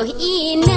in